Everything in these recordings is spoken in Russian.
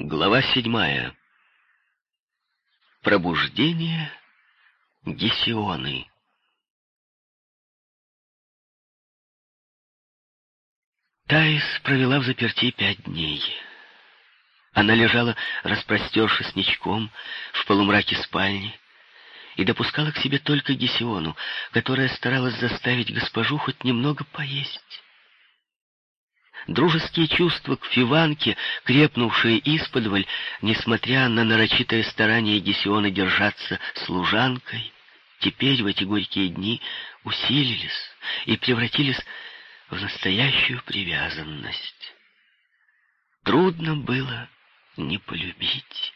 Глава седьмая. Пробуждение Гесионы. Таис провела в заперти пять дней. Она лежала, распростершись ничком, в полумраке спальни, и допускала к себе только Гесиону, которая старалась заставить госпожу хоть немного поесть. Дружеские чувства к Фиванке, крепнувшие исподволь, несмотря на нарочитое старание Гесиона держаться служанкой, теперь в эти горькие дни усилились и превратились в настоящую привязанность. Трудно было не полюбить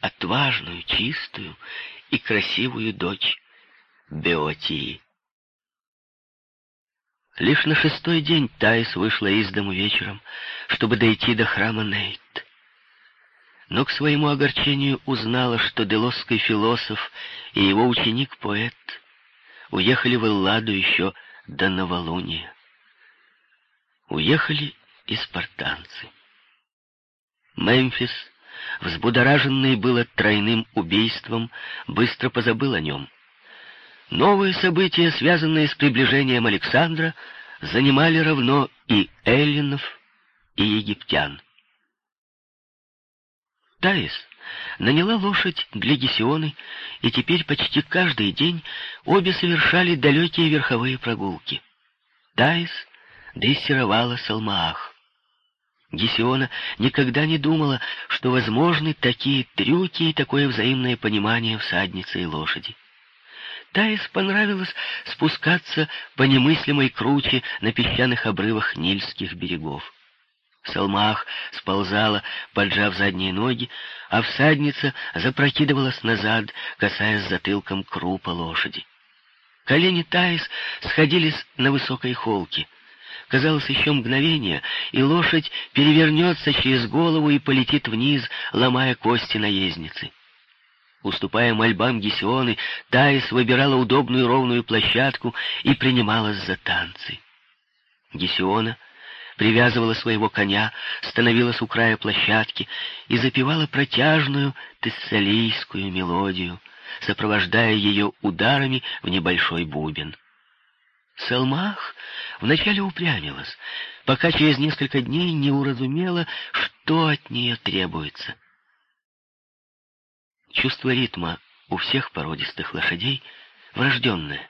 отважную, чистую и красивую дочь Беотии. Лишь на шестой день Таис вышла из дому вечером, чтобы дойти до храма Нейт. Но к своему огорчению узнала, что делосский философ и его ученик-поэт уехали в Элладу еще до новолуния. Уехали и спартанцы. Мемфис, взбудораженный было тройным убийством, быстро позабыл о нем. Новые события, связанные с приближением Александра, занимали равно и эллинов, и египтян. Таис наняла лошадь для Гесионы, и теперь почти каждый день обе совершали далекие верховые прогулки. Таис дрессировала Салмаах. Гесиона никогда не думала, что возможны такие трюки и такое взаимное понимание всадницы и лошади. Таис понравилось спускаться по немыслимой круче на песчаных обрывах Нильских берегов. Салмах сползала, поджав задние ноги, а всадница запрокидывалась назад, касаясь затылком крупа лошади. Колени Таис сходились на высокой холке. Казалось, еще мгновение, и лошадь перевернется через голову и полетит вниз, ломая кости наездницы. Уступая мольбам Гесионы, Таис выбирала удобную ровную площадку и принималась за танцы. Гесиона привязывала своего коня, становилась у края площадки и запевала протяжную тессалийскую мелодию, сопровождая ее ударами в небольшой бубен. Салмах вначале упрямилась, пока через несколько дней не уразумела, что от нее требуется — Чувство ритма у всех породистых лошадей врожденное.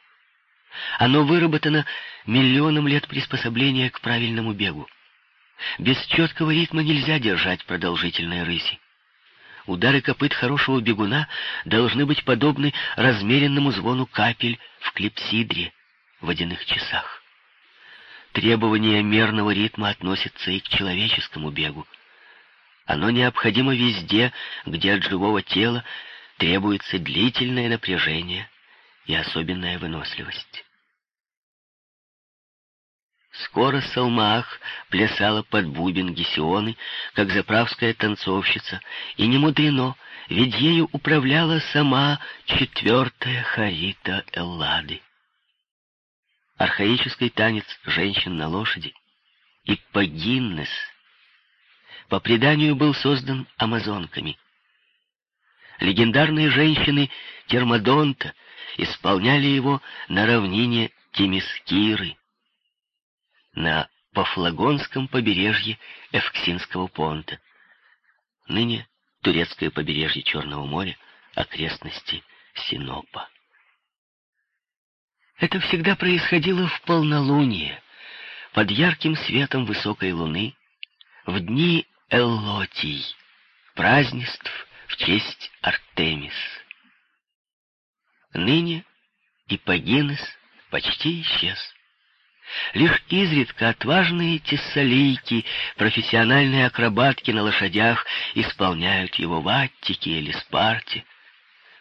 Оно выработано миллионом лет приспособления к правильному бегу. Без четкого ритма нельзя держать продолжительные рыси. Удары копыт хорошего бегуна должны быть подобны размеренному звону капель в клипсидре, водяных часах. Требование мерного ритма относится и к человеческому бегу. Оно необходимо везде, где от живого тела требуется длительное напряжение и особенная выносливость. Скоро Салмаах плясала под бубен Гесионы, как заправская танцовщица, и не мудрено, ведь ею управляла сама четвертая Харита Эллады. Архаический танец женщин на лошади и погиннес — по преданию был создан амазонками. Легендарные женщины Термодонта исполняли его на равнине Тимискиры, на Пафлагонском побережье Эвксинского понта, ныне турецкое побережье Черного моря, окрестности Синопа. Это всегда происходило в полнолуние, под ярким светом высокой луны, в дни Эллотий, празднеств в честь Артемис. Ныне Ипогенес почти исчез. Лишь изредка отважные тессалийки, профессиональные акробатки на лошадях исполняют его в Аттике или Спарте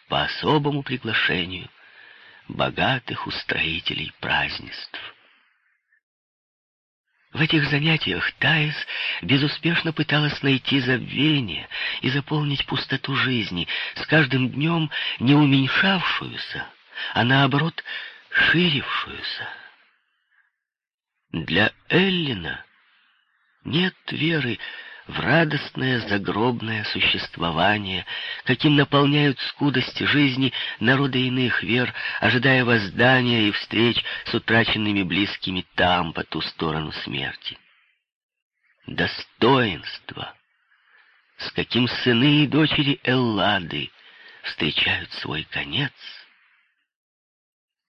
по особому приглашению богатых устроителей празднеств. В этих занятиях Таис безуспешно пыталась найти забвение и заполнить пустоту жизни, с каждым днем не уменьшавшуюся, а наоборот ширившуюся. Для Эллина нет веры в радостное загробное существование, каким наполняют скудости жизни народы иных вер, ожидая воздания и встреч с утраченными близкими там, по ту сторону смерти. Достоинство, с каким сыны и дочери Эллады встречают свой конец,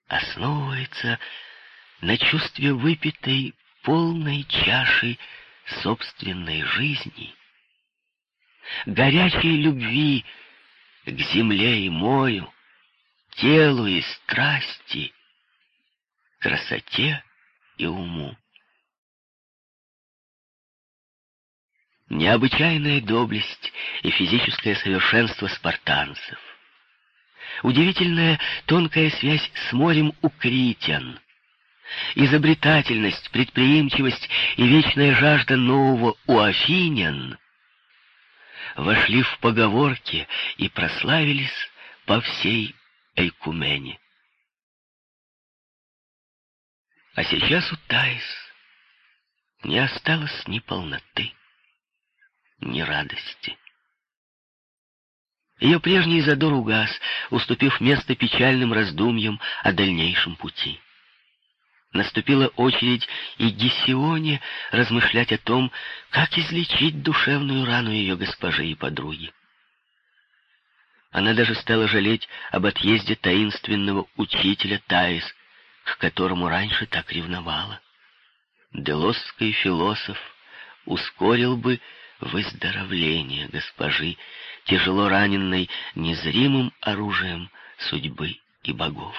основывается на чувстве выпитой полной чаши собственной жизни, горячей любви к земле и морю, телу и страсти, красоте и уму. Необычайная доблесть и физическое совершенство спартанцев, удивительная тонкая связь с морем у критян, изобретательность, предприимчивость и вечная жажда нового у афинян вошли в поговорки и прославились по всей Эйкумене. А сейчас у Таис не осталось ни полноты, ни радости. Ее прежний задор угас, уступив место печальным раздумьям о дальнейшем пути. Наступила очередь и Гесионе размышлять о том, как излечить душевную рану ее госпожи и подруги. Она даже стала жалеть об отъезде таинственного учителя Таис, к которому раньше так ревновала. Делосский философ ускорил бы выздоровление госпожи, тяжело раненной незримым оружием судьбы и богов.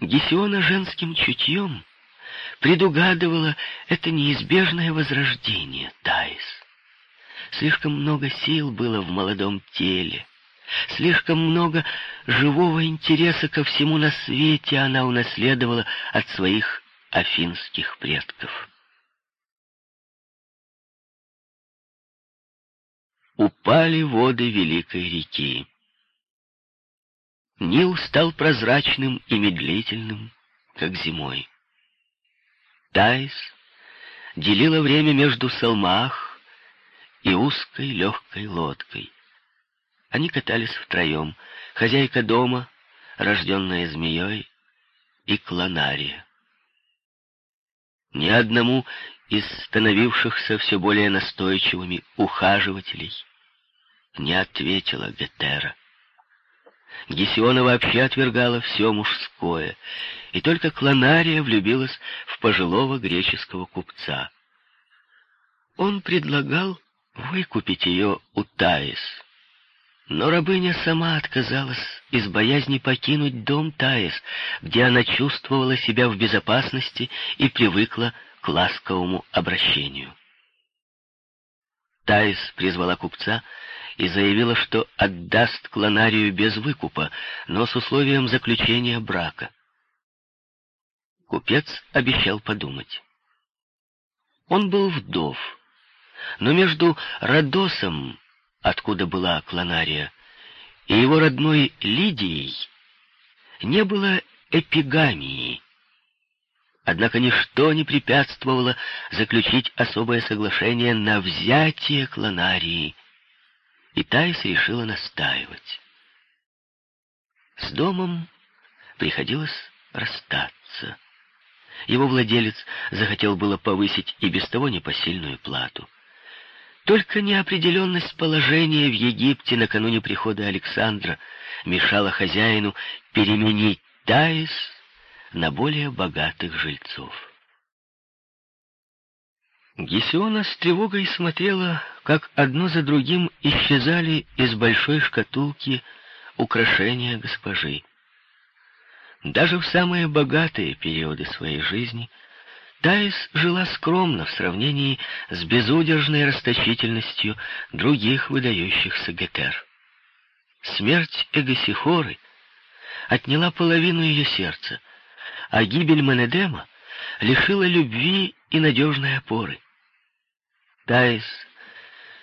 Гесиона женским чутьем предугадывала это неизбежное возрождение Таис. Слишком много сил было в молодом теле, слишком много живого интереса ко всему на свете она унаследовала от своих афинских предков. Упали воды великой реки. Нил стал прозрачным и медлительным, как зимой. Таис делила время между Салмах и узкой легкой лодкой. Они катались втроем, хозяйка дома, рожденная змеей, и клонария. Ни одному из становившихся все более настойчивыми ухаживателей не ответила Гетера. Гесиона вообще отвергала все мужское, и только Клонария влюбилась в пожилого греческого купца. Он предлагал выкупить ее у Таис, но рабыня сама отказалась из боязни покинуть дом Таис, где она чувствовала себя в безопасности и привыкла к ласковому обращению. Таис призвала купца и заявила, что отдаст клонарию без выкупа, но с условием заключения брака. Купец обещал подумать. Он был вдов, но между Родосом, откуда была клонария, и его родной Лидией не было эпигамии. Однако ничто не препятствовало заключить особое соглашение на взятие клонарии и Таис решила настаивать. С домом приходилось расстаться. Его владелец захотел было повысить и без того непосильную плату. Только неопределенность положения в Египте накануне прихода Александра мешала хозяину переменить Таис на более богатых жильцов. Гесиона с тревогой смотрела, как одно за другим исчезали из большой шкатулки украшения госпожи. Даже в самые богатые периоды своей жизни Таис жила скромно в сравнении с безудержной расточительностью других выдающихся гетер. Смерть Эгосихоры отняла половину ее сердца, а гибель Менедема лишила любви и надежной опоры. Таис,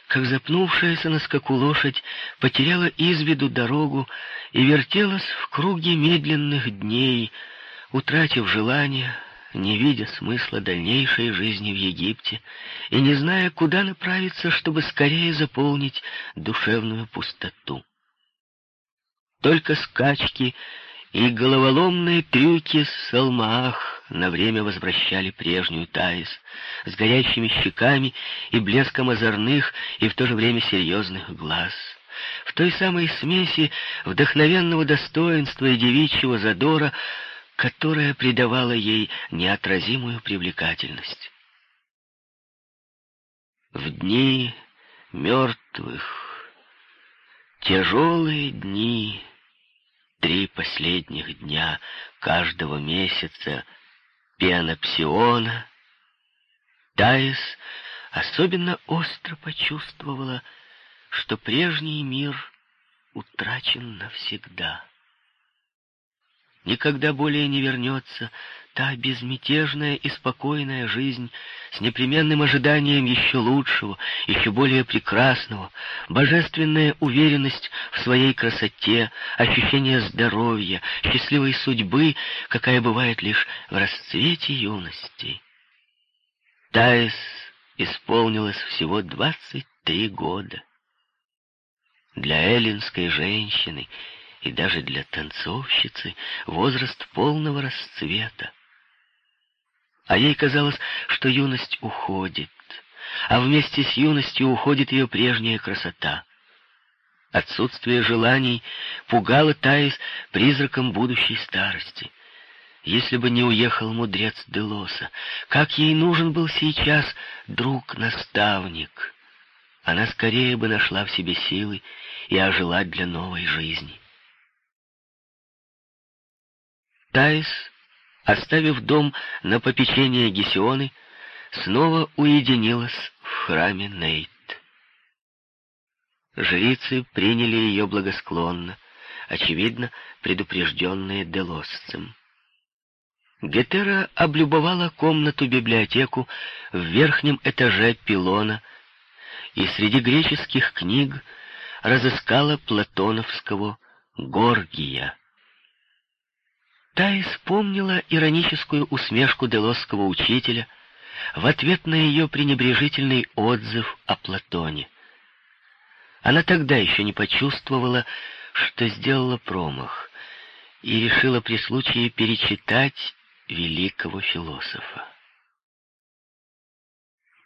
как запнувшаяся на скаку лошадь, потеряла из виду дорогу и вертелась в круге медленных дней, утратив желание, не видя смысла дальнейшей жизни в Египте и не зная, куда направиться, чтобы скорее заполнить душевную пустоту. Только скачки и головоломные трюки с Салмаах на время возвращали прежнюю Таис с горящими щеками и блеском озорных и в то же время серьезных глаз. В той самой смеси вдохновенного достоинства и девичьего задора, которая придавала ей неотразимую привлекательность. В дни мертвых, тяжелые дни, три последних дня каждого месяца пенопсиона, Таис особенно остро почувствовала, что прежний мир утрачен навсегда. Никогда более не вернется та безмятежная и спокойная жизнь с непременным ожиданием еще лучшего, еще более прекрасного, божественная уверенность в своей красоте, ощущение здоровья, счастливой судьбы, какая бывает лишь в расцвете юности. Таис исполнилось всего двадцать три года. Для эллинской женщины и даже для танцовщицы возраст полного расцвета. А ей казалось, что юность уходит, а вместе с юностью уходит ее прежняя красота. Отсутствие желаний пугало Таис призраком будущей старости. Если бы не уехал мудрец Делоса, как ей нужен был сейчас друг-наставник, она скорее бы нашла в себе силы и ожила для новой жизни. Таис, оставив дом на попечение Гесионы, снова уединилась в храме Нейт. Жрицы приняли ее благосклонно, очевидно, предупрежденные Делосцем. Гетера облюбовала комнату-библиотеку в верхнем этаже пилона и среди греческих книг разыскала платоновского Горгия. Та испомнила ироническую усмешку делосского учителя в ответ на ее пренебрежительный отзыв о Платоне. Она тогда еще не почувствовала, что сделала промах, и решила при случае перечитать великого философа.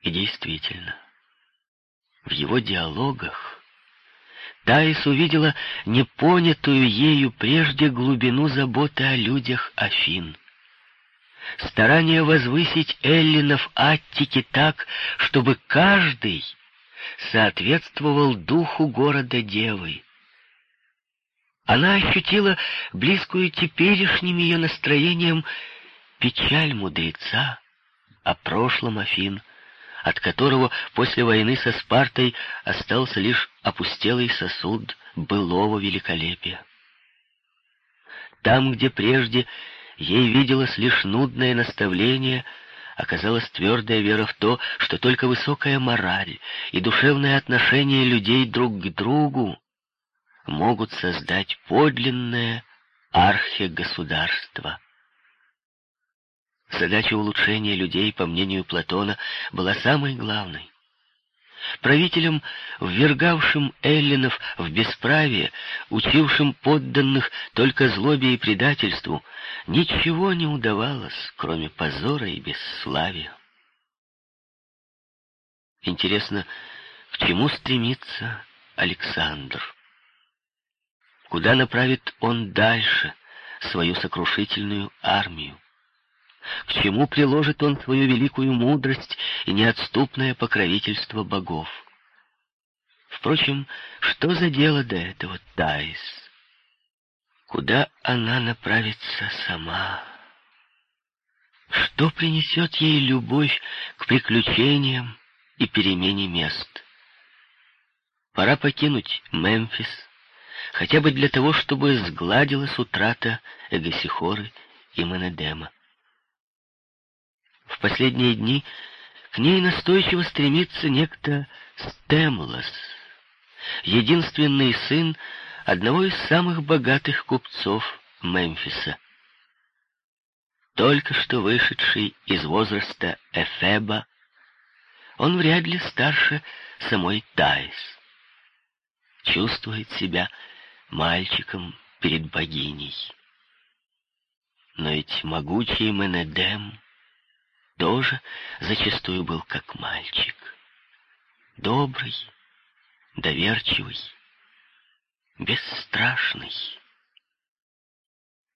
И действительно, в его диалогах Таис увидела непонятую ею прежде глубину заботы о людях Афин. Старание возвысить эллинов Аттики так, чтобы каждый соответствовал духу города Девы. Она ощутила близкую теперешним ее настроением печаль мудреца о прошлом Афин — от которого после войны со Спартой остался лишь опустелый сосуд былого великолепия. Там, где прежде ей виделось лишь нудное наставление, оказалась твердая вера в то, что только высокая мораль и душевное отношение людей друг к другу могут создать подлинное архигосударство. Задача улучшения людей, по мнению Платона, была самой главной. Правителям, ввергавшим эллинов в бесправие, учившим подданных только злобе и предательству, ничего не удавалось, кроме позора и бесславия. Интересно, к чему стремится Александр? Куда направит он дальше свою сокрушительную армию? К чему приложит он свою великую мудрость и неотступное покровительство богов. Впрочем, что за дело до этого Таис? Куда она направится сама? Что принесет ей любовь к приключениям и перемене мест? Пора покинуть Мемфис, хотя бы для того, чтобы сгладилась утрата Эгосихоры и Менедема. В последние дни к ней настойчиво стремится некто Стемлос, единственный сын одного из самых богатых купцов Мемфиса. только что вышедший из возраста Эфеба, он вряд ли старше самой Таис. Чувствует себя мальчиком перед богиней. Но ведь могучий Менедем тоже зачастую был как мальчик. Добрый, доверчивый, бесстрашный.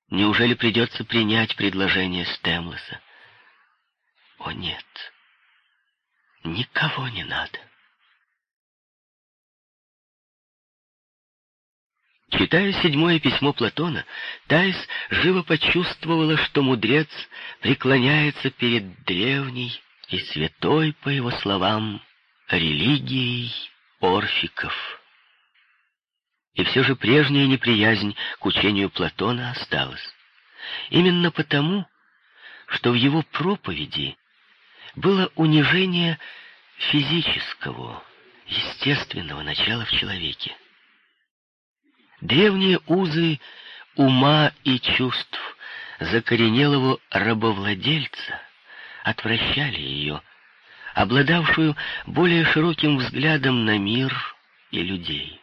Неужели придется принять предложение Стемлоса? О нет, никого не надо. Читая седьмое письмо Платона, Таис живо почувствовала, что мудрец преклоняется перед древней и святой, по его словам, религией орфиков. И все же прежняя неприязнь к учению Платона осталась. Именно потому, что в его проповеди было унижение физического, естественного начала в человеке. Древние узы ума и чувств закоренелого рабовладельца отвращали ее, обладавшую более широким взглядом на мир и людей.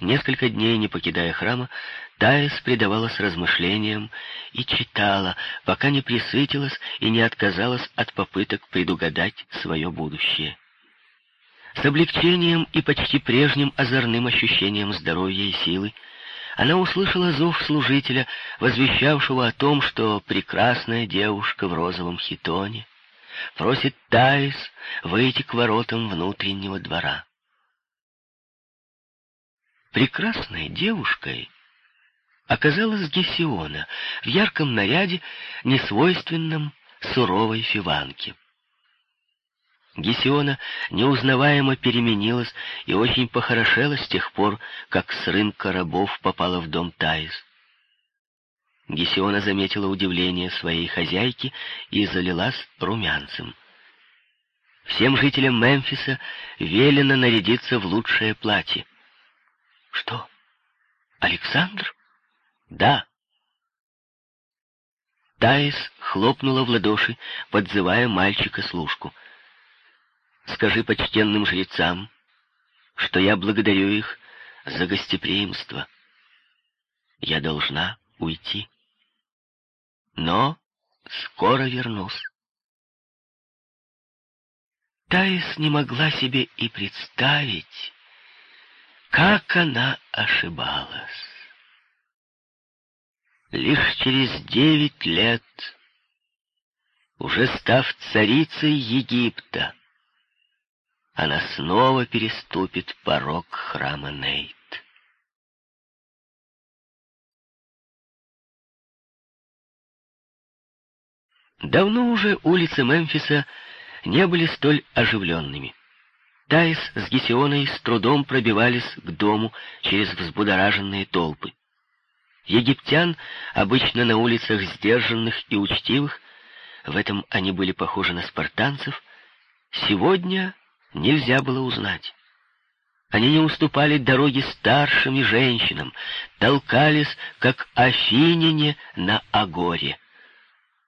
Несколько дней, не покидая храма, Таис предавалась размышлениям и читала, пока не присытилась и не отказалась от попыток предугадать свое будущее. С облегчением и почти прежним озорным ощущением здоровья и силы она услышала зов служителя, возвещавшего о том, что прекрасная девушка в розовом хитоне просит Таис выйти к воротам внутреннего двора. Прекрасной девушкой оказалась Гесиона в ярком наряде, несвойственном суровой фиванке. Гесиона неузнаваемо переменилась и очень похорошела с тех пор, как с рынка рабов попала в дом Таис. Гесиона заметила удивление своей хозяйки и залилась румянцем. Всем жителям Мемфиса велено нарядиться в лучшее платье. Что? Александр? Да. Таис хлопнула в ладоши, подзывая мальчика-служку — Скажи почтенным жрецам, что я благодарю их за гостеприимство. Я должна уйти. Но скоро вернусь. Таис не могла себе и представить, как она ошибалась. Лишь через девять лет, уже став царицей Египта, она снова переступит порог храма Нейт. Давно уже улицы Мемфиса не были столь оживленными. Таис с Гесионой с трудом пробивались к дому через взбудораженные толпы. Египтян, обычно на улицах сдержанных и учтивых, в этом они были похожи на спартанцев, сегодня нельзя было узнать. Они не уступали дороге старшим и женщинам, толкались, как афиняне на агоре.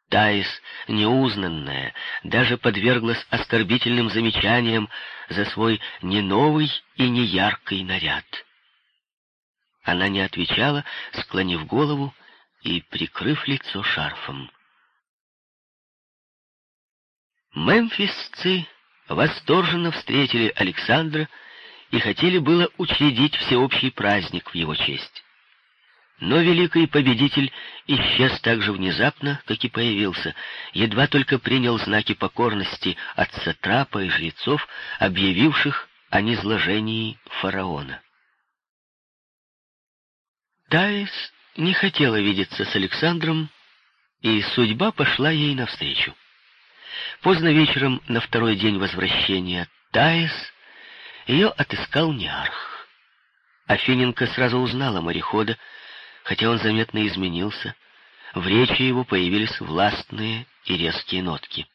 Таис, неузнанная, даже подверглась оскорбительным замечаниям за свой не новый и не яркий наряд. Она не отвечала, склонив голову и прикрыв лицо шарфом. Мемфисцы восторженно встретили Александра и хотели было учредить всеобщий праздник в его честь. Но великий победитель исчез так же внезапно, как и появился, едва только принял знаки покорности от сатрапа и жрецов, объявивших о низложении фараона. Таис не хотела видеться с Александром, и судьба пошла ей навстречу. Поздно вечером на второй день возвращения Таис ее отыскал Неарх. Афиненко сразу узнала морехода, хотя он заметно изменился. В речи его появились властные и резкие нотки.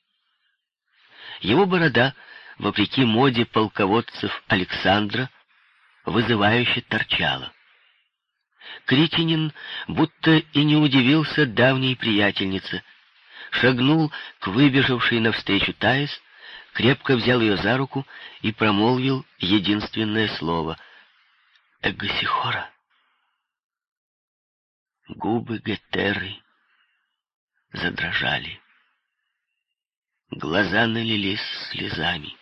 Его борода, вопреки моде полководцев Александра, вызывающе торчала. Критинин будто и не удивился давней приятельнице. Шагнул к выбежавшей навстречу Таис, крепко взял ее за руку и промолвил единственное слово — «Эгосихора». Губы Гетеры задрожали. Глаза налились слезами.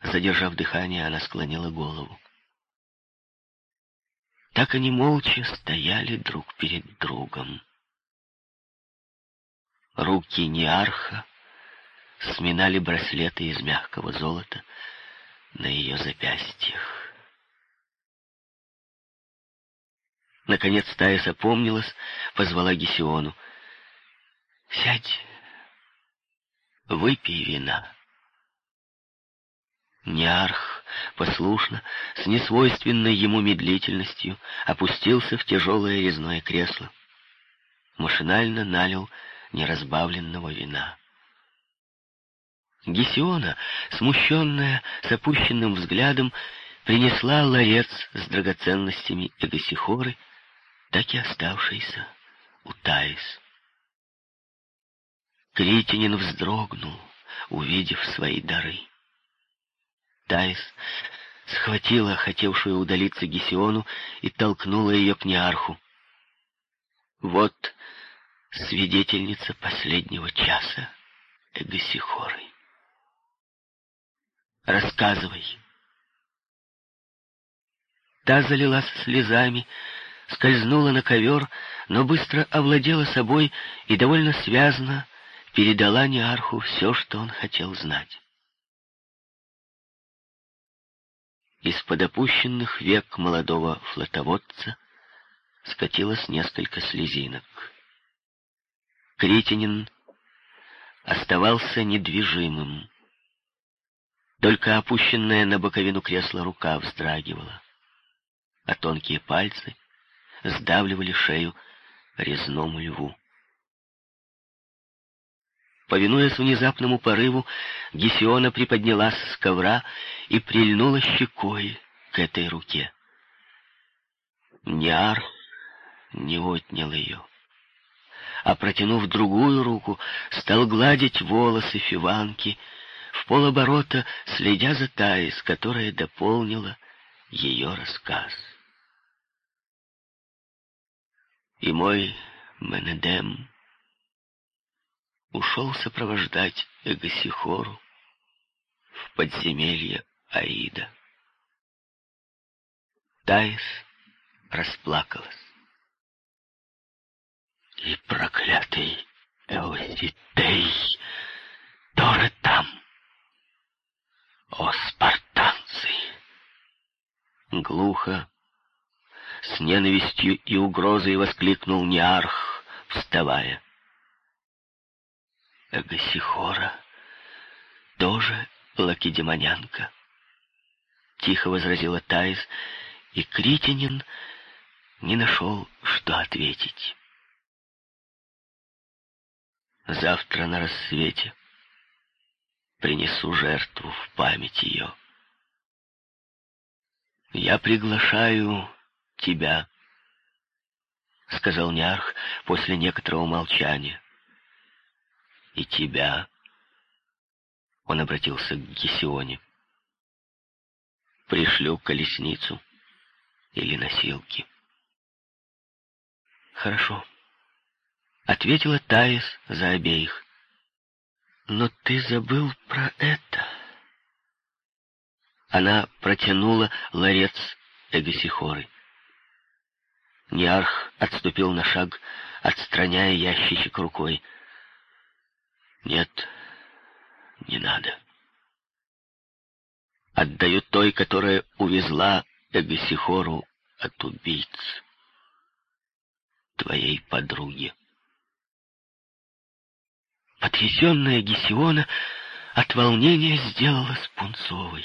Задержав дыхание, она склонила голову. Так они молча стояли друг перед другом. Руки Неарха сминали браслеты из мягкого золота на ее запястьях. Наконец Таис опомнилась, позвала Гесиону. «Сядь, выпей вина». Неарх послушно, с несвойственной ему медлительностью, опустился в тяжелое резное кресло. Машинально налил неразбавленного вина. Гесиона, смущенная, с опущенным взглядом, принесла ларец с драгоценностями Эгосихоры, так и оставшийся у Таис. Критинин вздрогнул, увидев свои дары. Таис схватила хотевшую удалиться Гесиону и толкнула ее к Неарху. Вот свидетельница последнего часа Эгосихоры. Рассказывай. Та залилась слезами, скользнула на ковер, но быстро овладела собой и довольно связно передала Неарху все, что он хотел знать. Из-под опущенных век молодого флотоводца скатилось несколько слезинок. Критинин оставался недвижимым. Только опущенная на боковину кресла рука вздрагивала, а тонкие пальцы сдавливали шею резному льву. Повинуясь внезапному порыву, Гесиона приподнялась с ковра и прильнула щекой к этой руке. Ниар не отнял ее, а, протянув другую руку, стал гладить волосы Фиванки, в полоборота следя за Таис, которая дополнила ее рассказ. И мой Менедем ушел сопровождать Эгосихору в подземелье Аида. Таис расплакалась. И проклятый Эоситей тоже там. О, спартанцы! Глухо, с ненавистью и угрозой воскликнул Неарх, вставая. Агасихора тоже лакедемонянка. Тихо возразила Таис, и Критинин не нашел, что ответить. Завтра на рассвете принесу жертву в память ее. Я приглашаю тебя, — сказал Нярх после некоторого молчания и тебя. Он обратился к Гесионе. Пришлю колесницу или носилки. Хорошо, ответила Таис за обеих. Но ты забыл про это. Она протянула ларец Эгосихоры. Ниарх отступил на шаг, отстраняя ящичек рукой. Нет, не надо. Отдаю той, которая увезла Эгосихору от убийц. Твоей подруге. Потрясенная Гесиона от волнения сделалась пунцовой.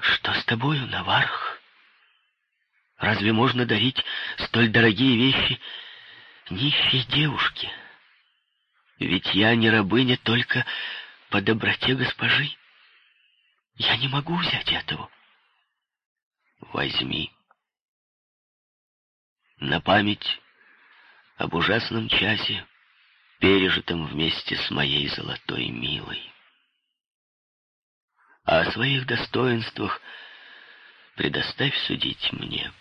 «Что с тобою, Наварх? Разве можно дарить столь дорогие вещи нищей девушке?» Ведь я не рабыня только по доброте госпожи. Я не могу взять этого. возьми. На память об ужасном часе, пережитом вместе с моей золотой милой. А о своих достоинствах предоставь судить мне.